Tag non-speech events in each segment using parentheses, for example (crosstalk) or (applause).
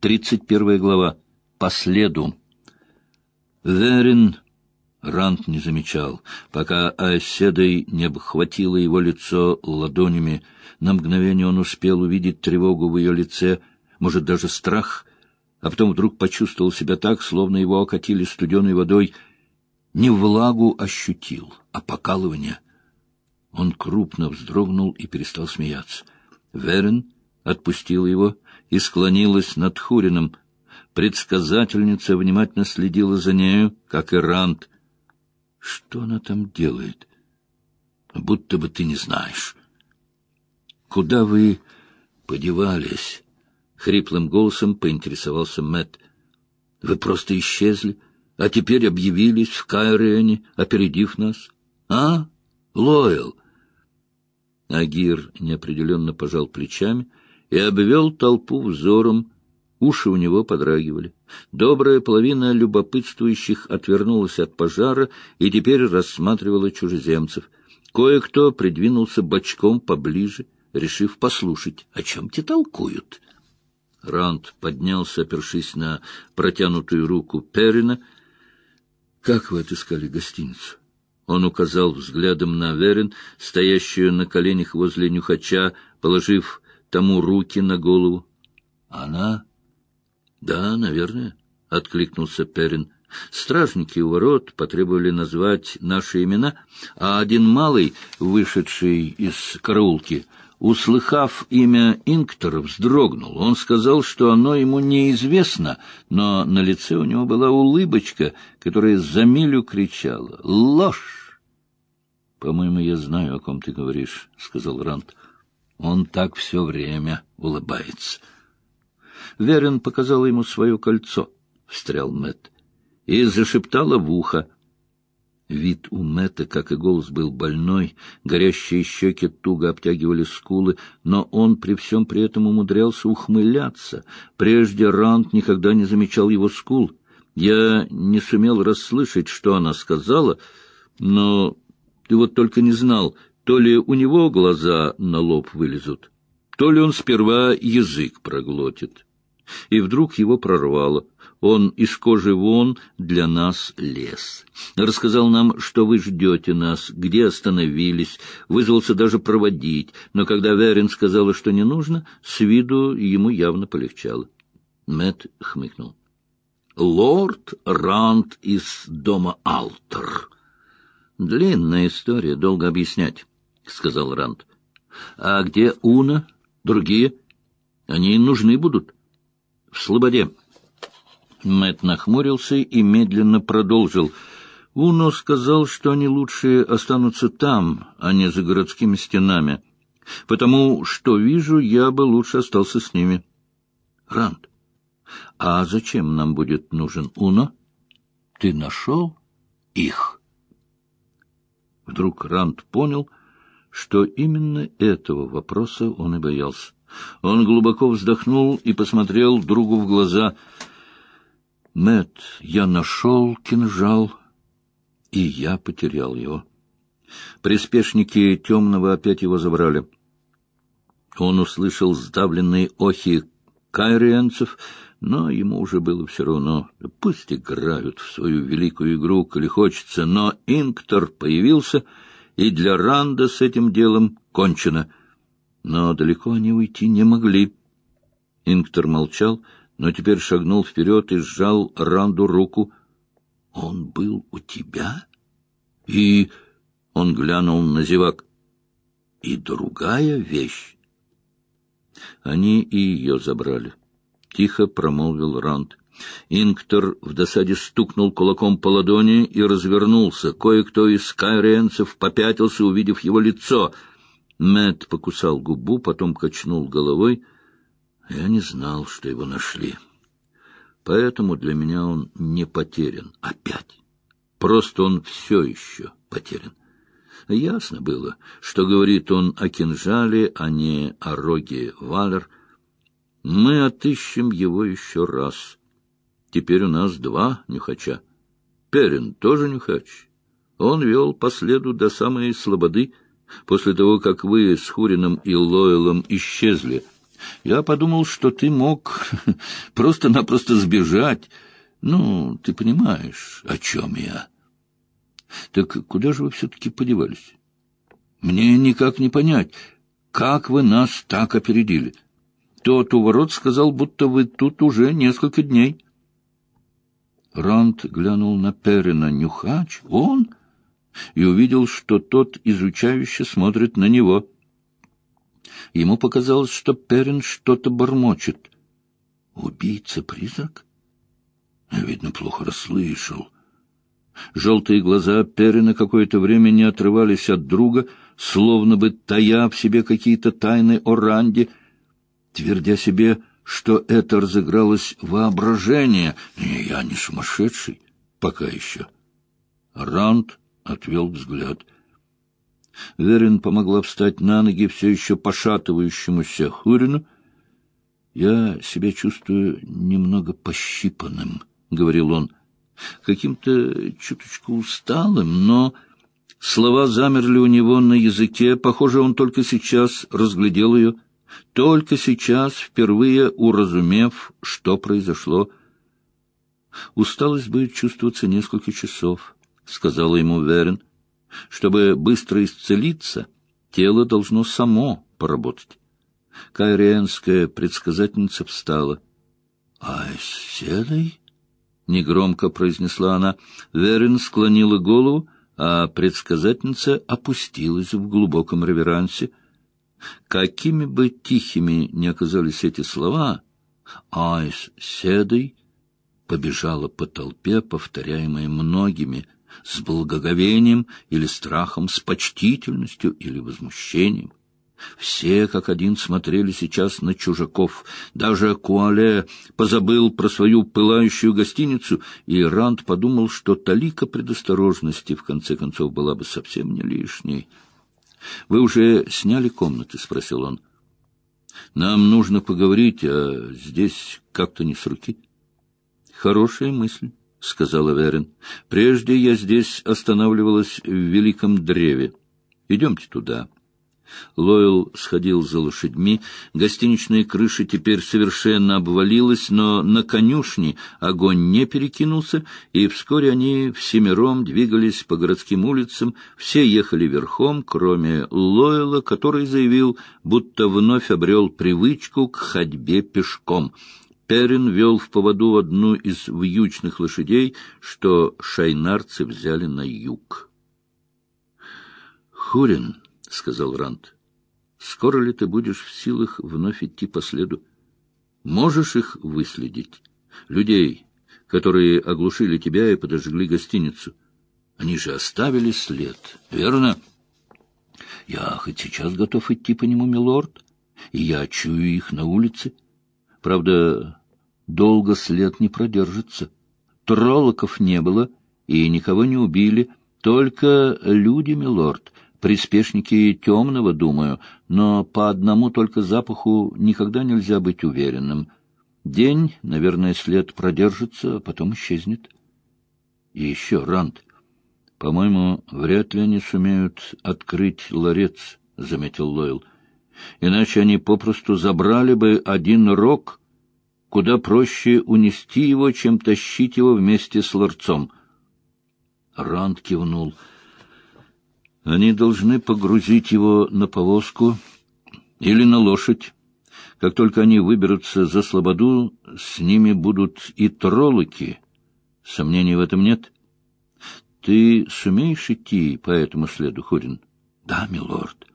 Тридцать первая глава. По следу. Верин Рант не замечал, пока оседой не обхватило его лицо ладонями. На мгновение он успел увидеть тревогу в ее лице, может, даже страх, а потом вдруг почувствовал себя так, словно его окатили студеной водой. Не влагу ощутил, а покалывание. Он крупно вздрогнул и перестал смеяться. Верен отпустила его и склонилась над Хурином. Предсказательница внимательно следила за нею, как и Рант. Что она там делает? Будто бы ты не знаешь. Куда вы подевались? Хриплым голосом поинтересовался Мэтт. Вы просто исчезли, а теперь объявились в Кайрене, опередив нас. А, Лойл? Агир неопределенно пожал плечами и обвел толпу взором. Уши у него подрагивали. Добрая половина любопытствующих отвернулась от пожара и теперь рассматривала чужеземцев. Кое-кто придвинулся бочком поближе, решив послушать, о чем те толкуют. Ранд поднялся, опершись на протянутую руку Перина. — Как вы отыскали гостиницу? Он указал взглядом на Верин, стоящую на коленях возле нюхача, положив тому руки на голову. «Она?» «Да, наверное», — откликнулся Перин. Стражники у ворот потребовали назвать наши имена, а один малый, вышедший из караулки, услыхав имя Инктора, вздрогнул. Он сказал, что оно ему неизвестно, но на лице у него была улыбочка, которая за милю кричала «Ложь!» «По-моему, я знаю, о ком ты говоришь», — сказал Рант. Он так все время улыбается. Верин показал ему свое кольцо, — встрял Мэтт, и зашептала в ухо. Вид у Мэтта, как и голос, был больной, горящие щеки туго обтягивали скулы, но он при всем при этом умудрялся ухмыляться. Прежде Рант никогда не замечал его скул. Я не сумел расслышать, что она сказала, но ты вот только не знал, то ли у него глаза на лоб вылезут, то ли он сперва язык проглотит. И вдруг его прорвало. Он из кожи вон для нас лес. Рассказал нам, что вы ждете нас, где остановились, вызвался даже проводить, но когда Верин сказала, что не нужно, с виду ему явно полегчало. Мэт хмыкнул. «Лорд Ранд из дома Алтер». Длинная история, долго объяснять. — сказал Ранд. — А где Уна? Другие? Они нужны будут. — В Слободе. Мэт нахмурился и медленно продолжил. Уно сказал, что они лучше останутся там, а не за городскими стенами. Потому что вижу, я бы лучше остался с ними. Ранд, а зачем нам будет нужен Уно? Ты нашел их? Вдруг Ранд понял — что именно этого вопроса он и боялся. Он глубоко вздохнул и посмотрел другу в глаза. Мэт, я нашел кинжал, и я потерял его. Приспешники темного опять его забрали. Он услышал сдавленные охи кайриенцев, но ему уже было все равно. Пусть играют в свою великую игру, коли хочется, но Инктор появился — и для Ранда с этим делом кончено. Но далеко они уйти не могли. Инктор молчал, но теперь шагнул вперед и сжал Ранду руку. — Он был у тебя? И... — он глянул на зевак. — И другая вещь. Они и ее забрали. Тихо промолвил Ранд. Инктор в досаде стукнул кулаком по ладони и развернулся. Кое-кто из кайриенцев попятился, увидев его лицо. Мэт покусал губу, потом качнул головой. Я не знал, что его нашли. Поэтому для меня он не потерян опять. Просто он все еще потерян. Ясно было, что говорит он о кинжале, а не о роге Валер. Мы отыщем его еще раз. Теперь у нас два нюхача. Перин тоже нюхач. Он вел по следу до самой слободы, после того, как вы с Хурином и Лойлом исчезли. Я подумал, что ты мог (laughs) просто-напросто сбежать. Ну, ты понимаешь, о чем я. Так куда же вы все-таки подевались? Мне никак не понять, как вы нас так опередили. Тот у ворот сказал, будто вы тут уже несколько дней. Ранд глянул на Перина. Нюхач? Он? И увидел, что тот изучающе смотрит на него. Ему показалось, что Перин что-то бормочет. «Убийца-призрак?» Видно, плохо расслышал. Желтые глаза Перина какое-то время не отрывались от друга, словно бы тая в себе какие-то тайны о Ранде, твердя себе, что это разыгралось воображение. Я не сумасшедший, пока еще. Ранд отвел взгляд. Верин помогла встать на ноги все еще пошатывающемуся Хурину. «Я себя чувствую немного пощипанным», — говорил он, — «каким-то чуточку усталым, но...» Слова замерли у него на языке. Похоже, он только сейчас разглядел ее — только сейчас, впервые уразумев, что произошло. «Усталость будет чувствоваться несколько часов», — сказала ему Верен. «Чтобы быстро исцелиться, тело должно само поработать». Кайриенская предсказательница встала. «Айседой?» — негромко произнесла она. Верен склонила голову, а предсказательница опустилась в глубоком реверансе — Какими бы тихими ни оказались эти слова, Айс Седой побежала по толпе, повторяемой многими, с благоговением или страхом, с почтительностью или возмущением. Все как один смотрели сейчас на чужаков. Даже Куале позабыл про свою пылающую гостиницу, и Ранд подумал, что талика предосторожности в конце концов была бы совсем не лишней. — Вы уже сняли комнаты? — спросил он. — Нам нужно поговорить, а здесь как-то не с руки. — Хорошая мысль, — сказала Верин. — Прежде я здесь останавливалась в Великом Древе. Идемте туда. — Лойл сходил за лошадьми. Гостиничная крыша теперь совершенно обвалилась, но на конюшне огонь не перекинулся, и вскоре они всемиром двигались по городским улицам. Все ехали верхом, кроме Лойла, который заявил, будто вновь обрел привычку к ходьбе пешком. Перин вел в поводу одну из вьючных лошадей, что шайнарцы взяли на юг. «Хурин», — сказал Рант. — Скоро ли ты будешь в силах вновь идти по следу? Можешь их выследить? Людей, которые оглушили тебя и подожгли гостиницу. Они же оставили след, верно? Я хоть сейчас готов идти по нему, милорд, и я чую их на улице. Правда, долго след не продержится. Троллоков не было, и никого не убили, только люди, милорд, приспешники темного, думаю, но по одному только запаху никогда нельзя быть уверенным. День, наверное, след продержится, а потом исчезнет. И еще, Ранд, по-моему, вряд ли они сумеют открыть ларец, — заметил Лойл. Иначе они попросту забрали бы один рог, куда проще унести его, чем тащить его вместе с ларцом. Ранд кивнул — они должны погрузить его на повозку или на лошадь. Как только они выберутся за слободу, с ними будут и троллоки. Сомнений в этом нет. Ты сумеешь идти по этому следу, Ходин? Да, милорд.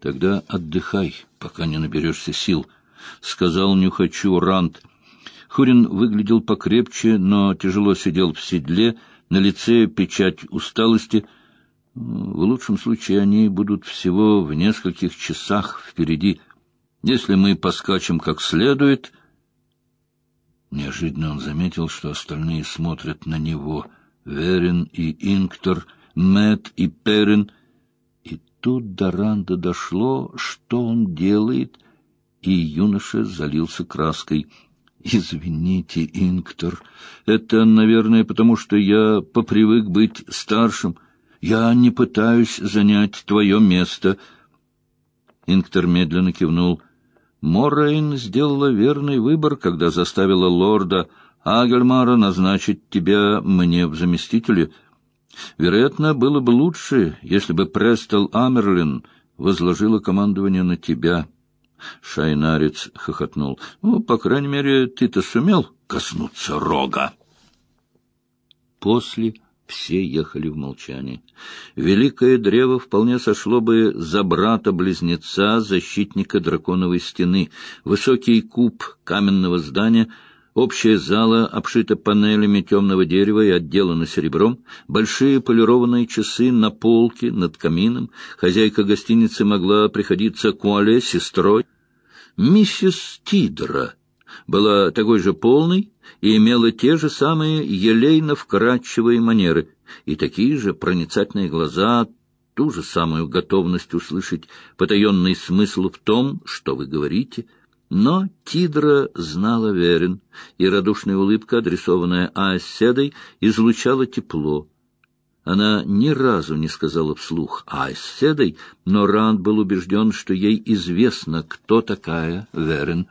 Тогда отдыхай, пока не наберешься сил, — сказал нюхачу Рант. Хурин выглядел покрепче, но тяжело сидел в седле, на лице печать усталости — в лучшем случае они будут всего в нескольких часах впереди. Если мы поскачем как следует... Неожиданно он заметил, что остальные смотрят на него. Верин и Инктор, Мэт и Перин. И тут до Ранда дошло, что он делает, и юноша залился краской. «Извините, Инктор, это, наверное, потому что я попривык быть старшим». Я не пытаюсь занять твое место. Инктор медленно кивнул. Моррейн сделала верный выбор, когда заставила лорда Агельмара назначить тебя мне в заместителе. Вероятно, было бы лучше, если бы Престол Амерлин возложила командование на тебя». Шайнарец хохотнул. «Ну, по крайней мере, ты-то сумел коснуться рога». После все ехали в молчании. Великое древо вполне сошло бы за брата-близнеца, защитника драконовой стены. Высокий куб каменного здания — Общая зала обшита панелями темного дерева и отделана серебром, большие полированные часы на полке над камином. Хозяйка гостиницы могла приходиться Куале сестрой. Миссис Тидра была такой же полной и имела те же самые елейно-вкрадчивые манеры и такие же проницательные глаза, ту же самую готовность услышать потаенный смысл в том, что вы говорите — но Тидра знала Верин, и радушная улыбка, адресованная Аэсседой, излучала тепло. Она ни разу не сказала вслух Аэсседой, но Ранд был убежден, что ей известно, кто такая Верин.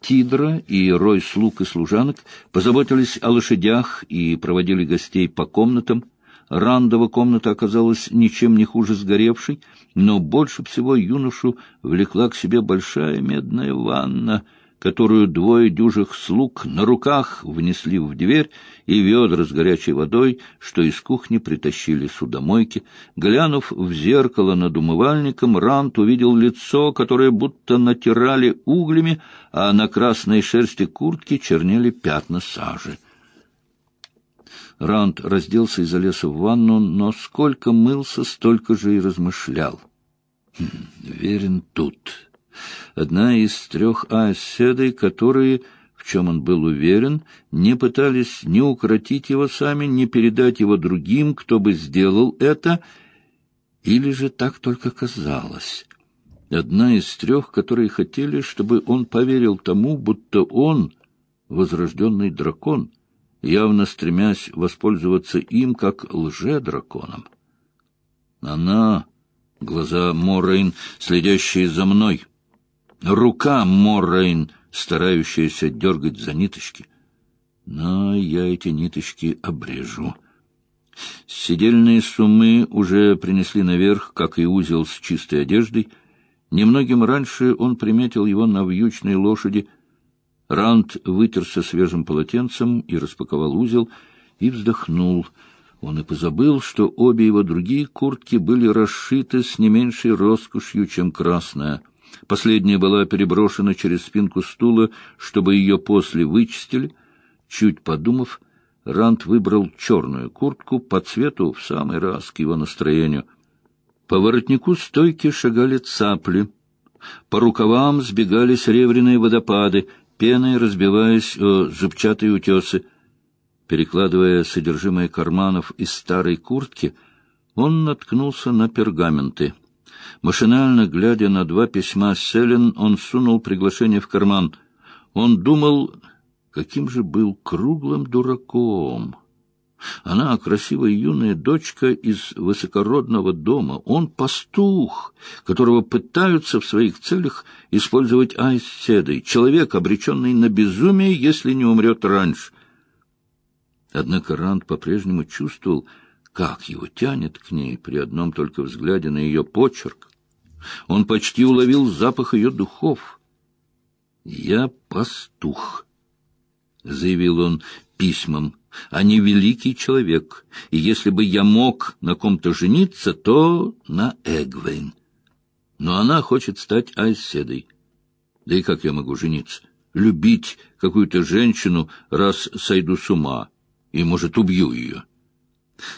Тидра и рой слуг и служанок позаботились о лошадях и проводили гостей по комнатам, Рандова комната оказалась ничем не хуже сгоревшей, но больше всего юношу влекла к себе большая медная ванна, которую двое дюжих слуг на руках внесли в дверь, и ведра с горячей водой, что из кухни притащили судомойки. Глянув в зеркало над умывальником, Рант увидел лицо, которое будто натирали углями, а на красной шерсти куртки чернели пятна сажи. Ранд разделся и залез в ванну, но сколько мылся, столько же и размышлял. Хм, верен тут. Одна из трех оседой, которые, в чем он был уверен, не пытались ни укротить его сами, ни передать его другим, кто бы сделал это, или же так только казалось. Одна из трех, которые хотели, чтобы он поверил тому, будто он — возрожденный дракон — явно стремясь воспользоваться им как лже-драконом. Она, глаза Моррейн, следящие за мной, рука Моррейн, старающаяся дергать за ниточки. Но я эти ниточки обрежу. Сидельные суммы уже принесли наверх, как и узел с чистой одеждой. Немногим раньше он приметил его на вьючной лошади — Ранд вытерся свежим полотенцем и распаковал узел, и вздохнул. Он и позабыл, что обе его другие куртки были расшиты с не меньшей роскошью, чем красная. Последняя была переброшена через спинку стула, чтобы ее после вычистили. Чуть подумав, Ранд выбрал черную куртку по цвету в самый раз к его настроению. По воротнику стойки шагали цапли. По рукавам сбегали серебряные водопады, пеной разбиваясь о зубчатые утесы. Перекладывая содержимое карманов из старой куртки, он наткнулся на пергаменты. Машинально глядя на два письма Селен, он сунул приглашение в карман. Он думал, каким же был круглым дураком. Она красивая юная дочка из высокородного дома. Он пастух, которого пытаются в своих целях использовать айседой. Человек, обреченный на безумие, если не умрет раньше. Однако Ранд по-прежнему чувствовал, как его тянет к ней при одном только взгляде на ее почерк. Он почти уловил запах ее духов. «Я пастух», — заявил он письмом а не великий человек, и если бы я мог на ком-то жениться, то на Эгвейн. Но она хочет стать Айседой. Да и как я могу жениться? Любить какую-то женщину, раз сойду с ума, и, может, убью ее.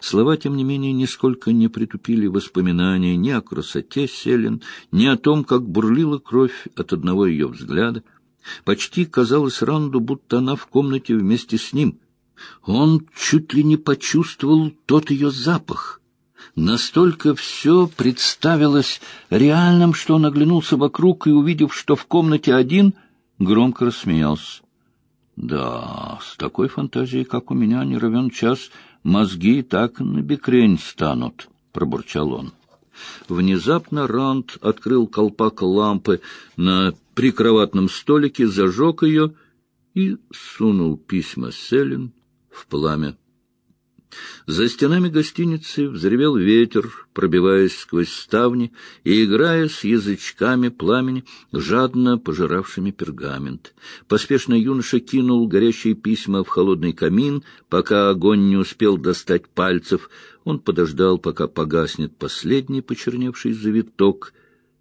Слова, тем не менее, нисколько не притупили воспоминания ни о красоте Селен, ни о том, как бурлила кровь от одного ее взгляда. Почти казалось Ранду, будто она в комнате вместе с ним — он чуть ли не почувствовал тот ее запах. Настолько все представилось реальным, что он оглянулся вокруг и, увидев, что в комнате один, громко рассмеялся. Да, с такой фантазией, как у меня, не равен час, мозги так на бекрень станут, — пробурчал он. Внезапно Ранд открыл колпак лампы на прикроватном столике, зажег ее и сунул письма Селин в пламя. За стенами гостиницы взревел ветер, пробиваясь сквозь ставни и играя с язычками пламени, жадно пожиравшими пергамент. Поспешно юноша кинул горящие письма в холодный камин, пока огонь не успел достать пальцев. Он подождал, пока погаснет последний почерневший завиток,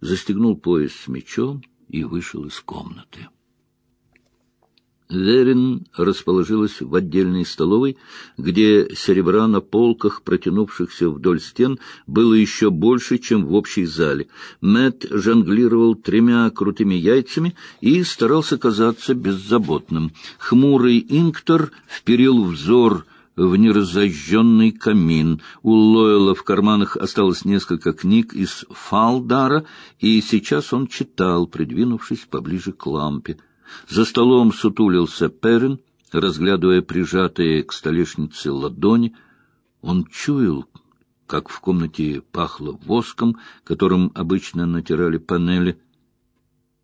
застегнул пояс с мечом и вышел из комнаты. Верин расположилась в отдельной столовой, где серебра на полках, протянувшихся вдоль стен, было еще больше, чем в общей зале. Мэт жонглировал тремя крутыми яйцами и старался казаться беззаботным. Хмурый инктор вперил взор в неразожженный камин. У Лойла в карманах осталось несколько книг из Фалдара, и сейчас он читал, придвинувшись поближе к лампе. За столом сутулился Перин, разглядывая прижатые к столешнице ладони. Он чуял, как в комнате пахло воском, которым обычно натирали панели.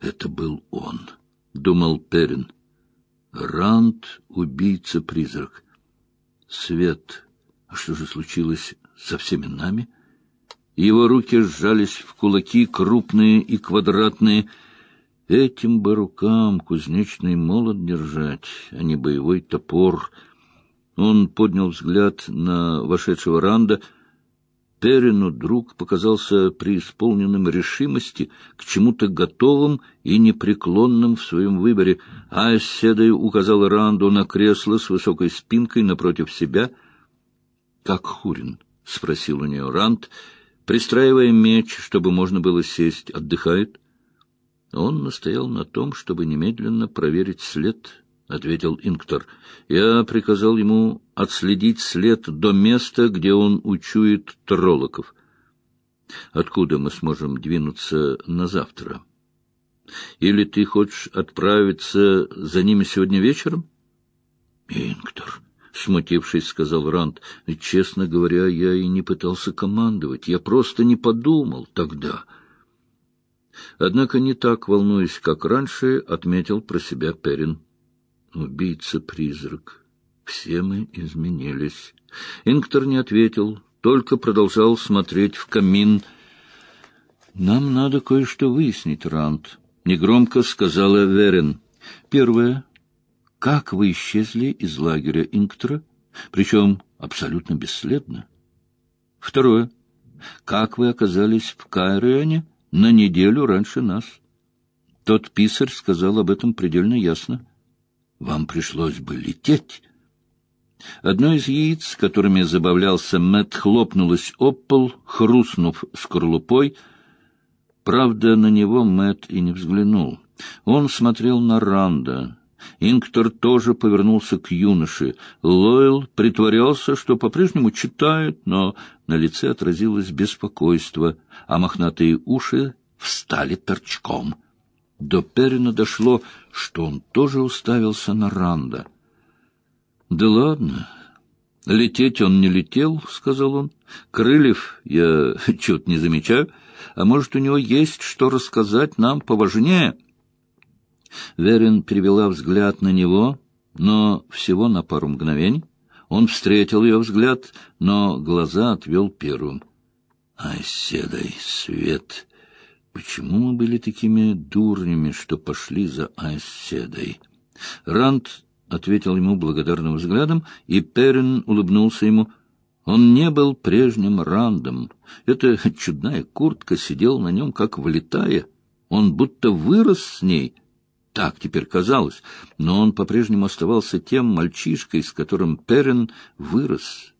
Это был он, — думал Перин. Ранд — убийца-призрак. Свет. А что же случилось со всеми нами? Его руки сжались в кулаки, крупные и квадратные, — Этим бы рукам кузнечный молот держать, а не боевой топор. Он поднял взгляд на вошедшего Ранда. Перину друг показался преисполненным решимости, к чему-то готовым и непреклонным в своем выборе. А Седой указал Ранду на кресло с высокой спинкой напротив себя. — Как Хурин? — спросил у нее Ранд, пристраивая меч, чтобы можно было сесть. — Отдыхает? — он настоял на том, чтобы немедленно проверить след, — ответил Инктор. Я приказал ему отследить след до места, где он учует троллоков. Откуда мы сможем двинуться на завтра? Или ты хочешь отправиться за ними сегодня вечером? Инктор, — смутившись, сказал Ранд, — честно говоря, я и не пытался командовать. Я просто не подумал тогда. — Однако не так волнуясь, как раньше, отметил про себя Перин. Убийца-призрак. Все мы изменились. Инктор не ответил, только продолжал смотреть в камин. «Нам надо кое-что выяснить, Рант», — негромко сказала Верин. «Первое. Как вы исчезли из лагеря Инктора, причем абсолютно бесследно? Второе. Как вы оказались в Кайриане?» На неделю раньше нас. Тот писарь сказал об этом предельно ясно. Вам пришлось бы лететь. Одно из яиц, которыми забавлялся Мэтт, хлопнулось об пол, хрустнув скорлупой. Правда, на него Мэтт и не взглянул. Он смотрел на Ранда. Инктор тоже повернулся к юноше. Лойл притворялся, что по-прежнему читает, но на лице отразилось беспокойство, а мохнатые уши встали торчком. До Перина дошло, что он тоже уставился на Ранда. — Да ладно, лететь он не летел, — сказал он. — Крыльев я (laughs) чего-то не замечаю, а может, у него есть что рассказать нам поважнее. Верин перевела взгляд на него, но всего на пару мгновений. Он встретил ее взгляд, но глаза отвел первым. «Ай, седай, свет! Почему мы были такими дурнями, что пошли за Айседой?» Ранд ответил ему благодарным взглядом, и Перин улыбнулся ему. Он не был прежним Рандом. Эта чудная куртка сидела на нем, как влетая. Он будто вырос с ней — так теперь казалось, но он по-прежнему оставался тем мальчишкой, с которым Перин вырос.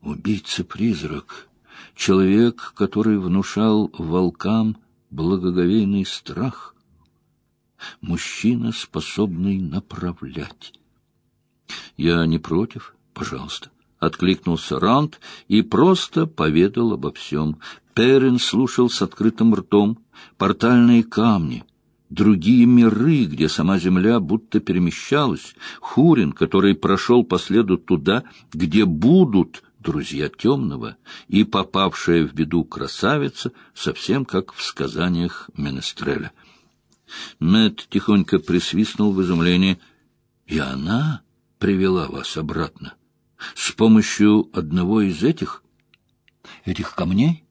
Убийца-призрак, человек, который внушал волкам благоговейный страх, мужчина, способный направлять. «Я не против, пожалуйста», — откликнулся Ранд и просто поведал обо всем. Перин слушал с открытым ртом портальные камни — другие миры, где сама земля будто перемещалась, Хурин, который прошел по следу туда, где будут друзья темного, и попавшая в беду красавица, совсем как в сказаниях Менестреля. Мэт тихонько присвистнул в изумлении. «И она привела вас обратно? С помощью одного из этих?» «Этих камней?»